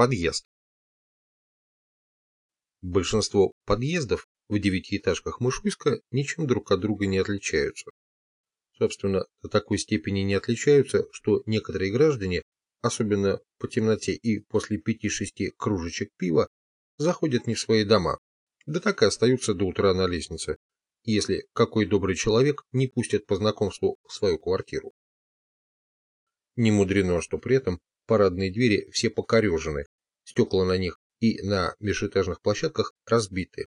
Подъезд. Большинство подъездов в девятиэтажках Мышуйска ничем друг от друга не отличаются. Собственно, до такой степени не отличаются, что некоторые граждане, особенно по темноте и после пяти-шести кружечек пива, заходят не в свои дома, да так и остаются до утра на лестнице, если какой добрый человек не пустит по знакомству в свою квартиру. Не мудрено, что при этом парадные двери все покорежены, стекла на них и на межэтажных площадках разбиты.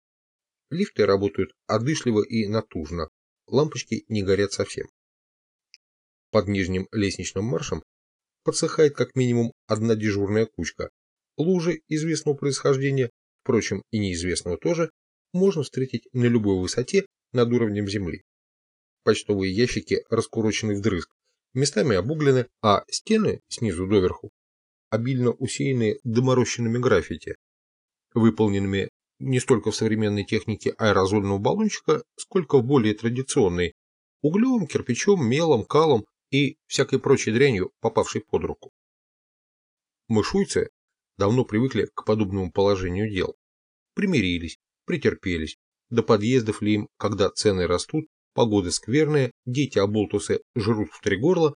Лифты работают одышливо и натужно, лампочки не горят совсем. Под нижним лестничным маршем подсыхает как минимум одна дежурная кучка. Лужи известного происхождения, впрочем и неизвестного тоже, можно встретить на любой высоте над уровнем земли. Почтовые ящики раскурочены вдрызг, местами обуглены, а стены снизу доверху обильно усеянные доморощенными граффити, выполненными не столько в современной технике аэрозольного баллончика, сколько в более традиционной, углем, кирпичом, мелом, калом и всякой прочей дрянью, попавшей под руку. Мышуйцы давно привыкли к подобному положению дел. Примирились, претерпелись, до подъездов ли им, когда цены растут, погода скверная, дети-оболтусы жрут в три горла,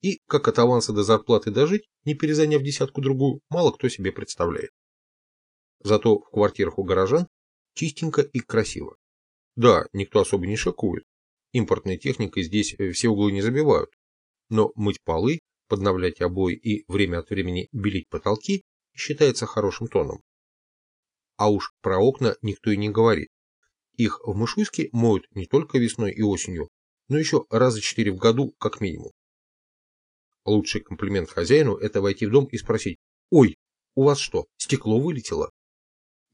и как от аванса до зарплаты дожить, не перезаняв десятку-другую, мало кто себе представляет. Зато в квартирах у горожан чистенько и красиво. Да, никто особо не шикует. Импортной техникой здесь э, все углы не забивают. Но мыть полы, подновлять обои и время от времени белить потолки считается хорошим тоном. А уж про окна никто и не говорит. Их в Мышуйске моют не только весной и осенью, но еще раза четыре в году как минимум. Лучший комплимент хозяину – это войти в дом и спросить «Ой, у вас что, стекло вылетело?»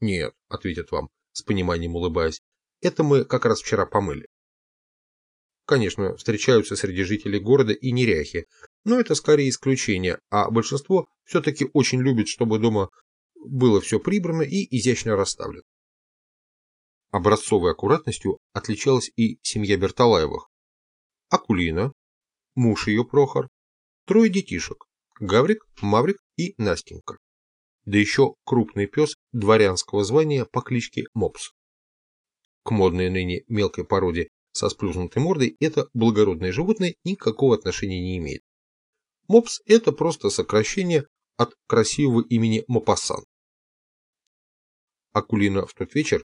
«Нет», – ответят вам, с пониманием улыбаясь, «это мы как раз вчера помыли». Конечно, встречаются среди жителей города и неряхи, но это скорее исключение, а большинство все-таки очень любит, чтобы дома было все прибрано и изящно расставлено. Образцовой аккуратностью отличалась и семья Берталаевых. Акулина, муж ее Прохор, Трое детишек – Гаврик, Маврик и Настенька. Да еще крупный пес дворянского звания по кличке Мопс. К модной ныне мелкой породе со сплюснутой мордой это благородное животное никакого отношения не имеет. Мопс – это просто сокращение от красивого имени Мопассан. Акулина в тот вечер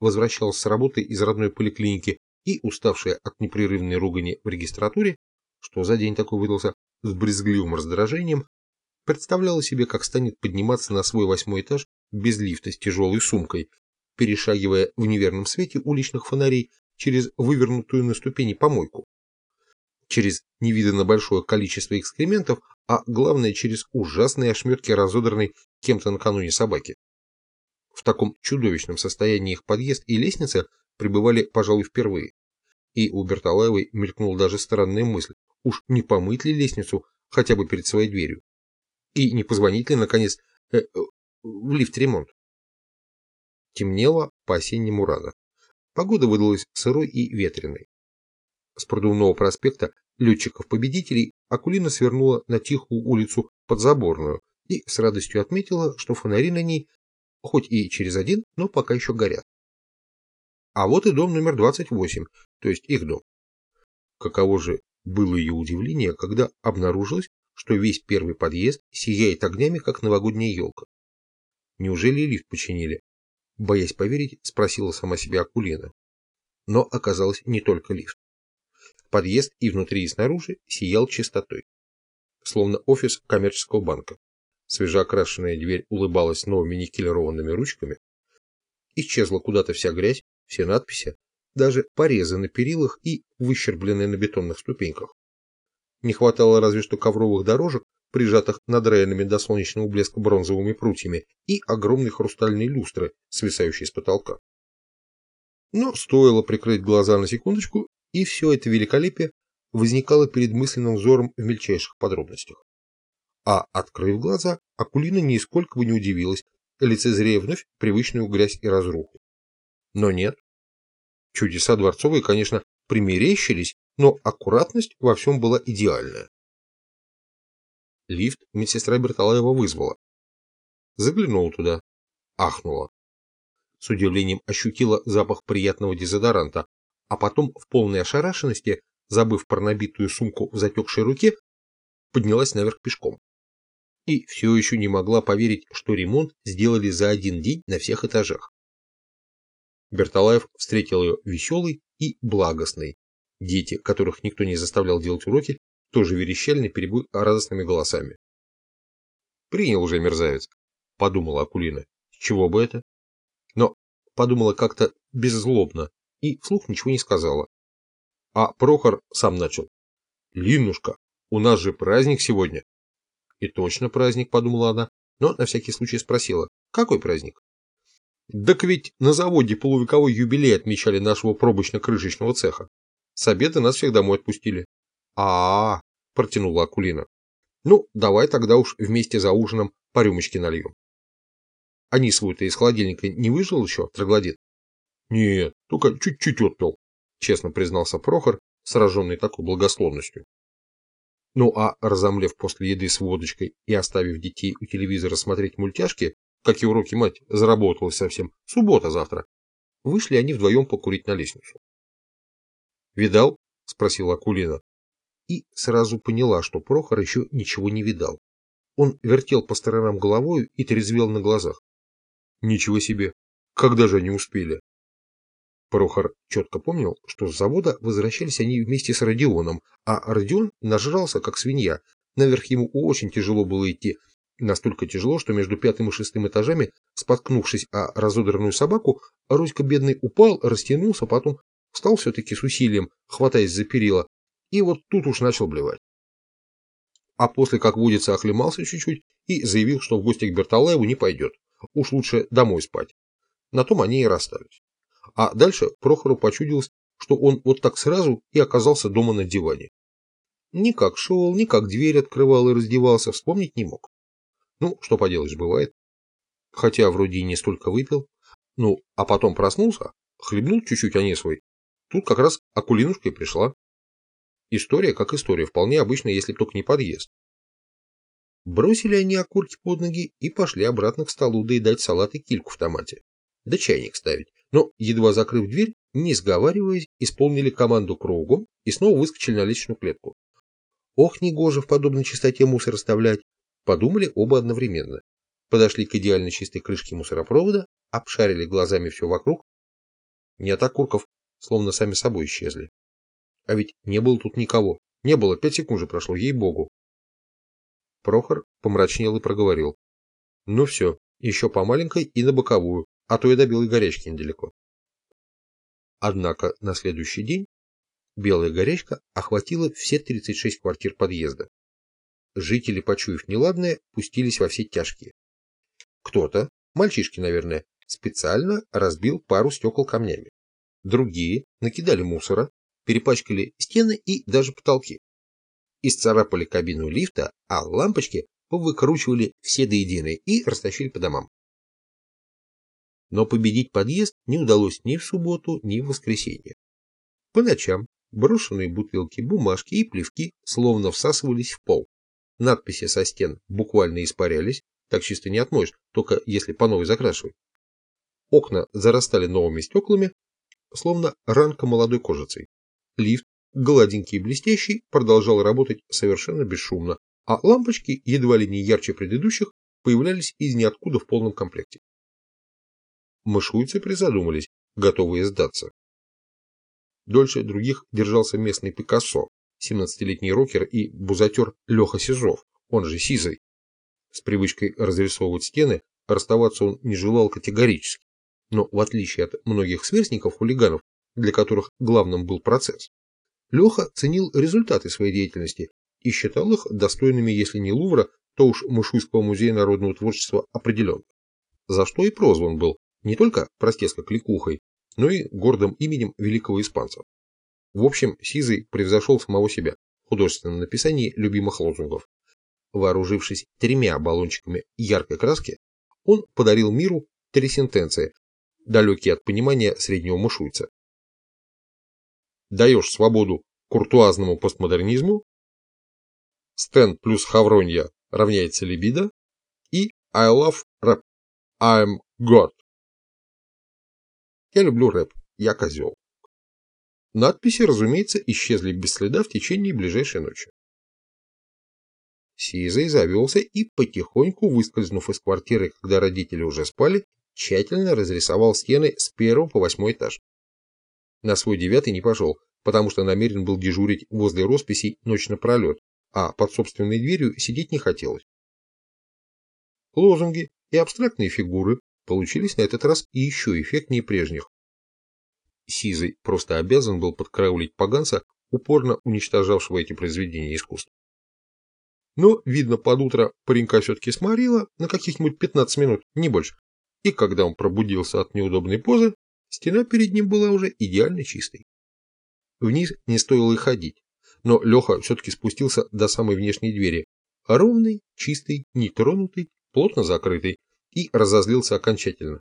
возвращалась с работы из родной поликлиники и, уставшая от непрерывной ругани в регистратуре, что за день такой выдался, с брезгливым раздражением, представляла себе, как станет подниматься на свой восьмой этаж без лифта с тяжелой сумкой, перешагивая в неверном свете уличных фонарей через вывернутую на ступени помойку. Через невиданно большое количество экскрементов, а главное через ужасные ошметки разодранной кем-то накануне собаки. В таком чудовищном состоянии их подъезд и лестница пребывали, пожалуй, впервые. И у Берталаевой мелькнула даже странная мысль, Уж не помыть ли лестницу хотя бы перед своей дверью? И не позвонить ли, наконец, э, э, в лифт-ремонт? Темнело по-осеннему рано. Погода выдалась сырой и ветреной. С продувного проспекта летчиков-победителей Акулина свернула на тихую улицу Подзаборную и с радостью отметила, что фонари на ней, хоть и через один, но пока еще горят. А вот и дом номер 28, то есть их дом. Каково же было ее удивление, когда обнаружилось, что весь первый подъезд сияет огнями, как новогодняя елка. Неужели лифт починили? Боясь поверить, спросила сама себя Акулина. Но оказалось не только лифт. Подъезд и внутри, и снаружи сиял чистотой. Словно офис коммерческого банка. Свежеокрашенная дверь улыбалась новыми никелированными ручками. Исчезла куда-то вся грязь, все надписи, даже порезы на перилах и выщербленные на бетонных ступеньках. Не хватало разве что ковровых дорожек, прижатых надраенными до солнечного блеска бронзовыми прутьями, и огромной хрустальной люстры, свисающей с потолка. Но стоило прикрыть глаза на секундочку, и все это великолепие возникало перед мысленным взором в мельчайших подробностях. А, открыв глаза, Акулина нисколько бы не удивилась, лицезрея вновь привычную грязь и разруху. Но нет, Чудеса дворцовые, конечно, примерещились, но аккуратность во всем была идеальная. Лифт медсестра Берталаева вызвала. заглянула туда, ахнула. С удивлением ощутила запах приятного дезодоранта, а потом в полной ошарашенности, забыв про набитую сумку в затекшей руке, поднялась наверх пешком. И все еще не могла поверить, что ремонт сделали за один день на всех этажах. Берталаев встретил ее веселый и благостный. Дети, которых никто не заставлял делать уроки, тоже верещали на перебой радостными голосами. «Принял уже мерзавец», — подумала Акулина. «Чего бы это?» Но подумала как-то беззлобно и вслух ничего не сказала. А Прохор сам начал. «Линушка, у нас же праздник сегодня». «И точно праздник», — подумала она, но на всякий случай спросила. «Какой праздник?» «Так ведь на заводе полувековой юбилей отмечали нашего пробочно-крышечного цеха. С обеда нас всех домой отпустили. а, -а, -а протянула Акулина. «Ну, давай тогда уж вместе за ужином по рюмочке нальем». «А свой-то из холодильника не выжил еще, троглодит?» «Нет, только чуть-чуть отпил», честно признался Прохор, сраженный такой благословностью. Ну а разомлев после еды с водочкой и оставив детей у телевизора смотреть мультяшки, как и уроки мать заработалась совсем, суббота завтра, вышли они вдвоем покурить на лестницу. «Видал?» – спросила Акулина. И сразу поняла, что Прохор еще ничего не видал. Он вертел по сторонам головой и трезвел на глазах. Ничего себе! Когда же они успели? Прохор четко помнил, что с завода возвращались они вместе с Родионом, а Родион нажрался, как свинья. Наверх ему очень тяжело было идти. Настолько тяжело, что между пятым и шестым этажами, споткнувшись о разодранную собаку, Руська бедный упал, растянулся, потом Встал все-таки с усилием, хватаясь за перила, и вот тут уж начал блевать. А после, как водится, оклемался чуть-чуть и заявил, что в гости к Берталаеву не пойдет. Уж лучше домой спать. На том они и расстались. А дальше Прохору почудилось, что он вот так сразу и оказался дома на диване. Ни как шел, ни как дверь открывал и раздевался, вспомнить не мог. Ну, что поделаешь, бывает. Хотя вроде и не столько выпил. Ну, а потом проснулся, хлебнул чуть-чуть они свой Тут как раз Акулинушка и пришла. История как история, вполне обычная, если только не подъезд. Бросили они окурки под ноги и пошли обратно к столу доедать салат и кильку в томате. Да чайник ставить. Но, едва закрыв дверь, не сговариваясь, исполнили команду кругом и снова выскочили на лестничную клетку. Ох, негоже в подобной чистоте мусор оставлять, подумали оба одновременно. Подошли к идеально чистой крышке мусоропровода, обшарили глазами все вокруг. Нет окурков, словно сами собой исчезли. А ведь не было тут никого. Не было, пять секунд же прошло, ей-богу. Прохор помрачнел и проговорил. Ну все, еще по маленькой и на боковую, а то и до белой горячки недалеко. Однако на следующий день белая горячка охватила все 36 квартир подъезда. Жители, почуяв неладное, пустились во все тяжкие. Кто-то, мальчишки, наверное, специально разбил пару стекол камнями. Другие накидали мусора, перепачкали стены и даже потолки. Исцарапали кабину лифта, а лампочки повыкручивали все до единой и растащили по домам. Но победить подъезд не удалось ни в субботу, ни в воскресенье. По ночам брошенные бутылки, бумажки и плевки словно всасывались в пол. Надписи со стен буквально испарялись, так чисто не отмоешь, только если по новой закрашивать. Окна зарастали новыми стеклами, словно ранка молодой кожицей. Лифт, гладенький и блестящий, продолжал работать совершенно бесшумно, а лампочки, едва ли не ярче предыдущих, появлялись из ниоткуда в полном комплекте. Мышуйцы призадумались, готовые сдаться. Дольше других держался местный Пикассо, 17-летний рокер и бузатер Леха Сизов, он же Сизой. С привычкой разрисовывать стены расставаться он не желал категорически. Но в отличие от многих сверстников-хулиганов, для которых главным был процесс, Леха ценил результаты своей деятельности и считал их достойными, если не Лувра, то уж Мышуйского музея народного творчества определенно. За что и прозван был не только простецко-кликухой, но и гордым именем великого испанца. В общем, Сизый превзошел самого себя в художественном написании любимых лозунгов. Вооружившись тремя баллончиками яркой краски, он подарил миру три сентенции, далекий от понимания среднего мышуйца. Даешь свободу куртуазному постмодернизму, Стэн плюс Хавронья равняется либидо и I love Рэп. I'm God. Я люблю рэп. Я козел. Надписи, разумеется, исчезли без следа в течение ближайшей ночи. Сизый завелся и, потихоньку выскользнув из квартиры, когда родители уже спали, тщательно разрисовал стены с первого по восьмой этаж. На свой девятый не пошел, потому что намерен был дежурить возле росписей ночь напролет, а под собственной дверью сидеть не хотелось. Лозунги и абстрактные фигуры получились на этот раз и еще эффектнее прежних. Сизый просто обязан был подкараулить поганца, упорно уничтожавшего эти произведения искусства. Но, видно, под утро паренька все-таки сморило на каких-нибудь 15 минут, не больше. И когда он пробудился от неудобной позы, стена перед ним была уже идеально чистой. Вниз не стоило и ходить, но Леха все-таки спустился до самой внешней двери, ровный, чистый, нетронутый, плотно закрытый, и разозлился окончательно.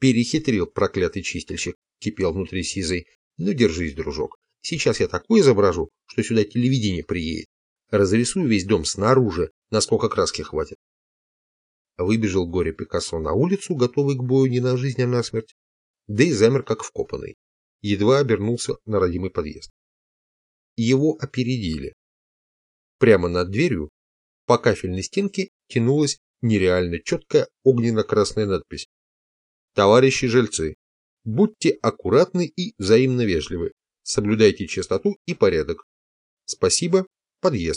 Перехитрил проклятый чистильщик, кипел внутри сизой. Ну, держись, дружок. Сейчас я такое изображу, что сюда телевидение приедет. Разрисую весь дом снаружи, насколько краски хватит. Выбежал горе Пикассо на улицу, готовый к бою не на жизнь, а на смерть. Да и замер, как вкопанный. Едва обернулся на родимый подъезд. Его опередили. Прямо над дверью по кафельной стенке тянулась нереально четкая огненно-красная надпись. Товарищи жильцы, будьте аккуратны и взаимно вежливы. Соблюдайте чистоту и порядок. Спасибо, подъезд.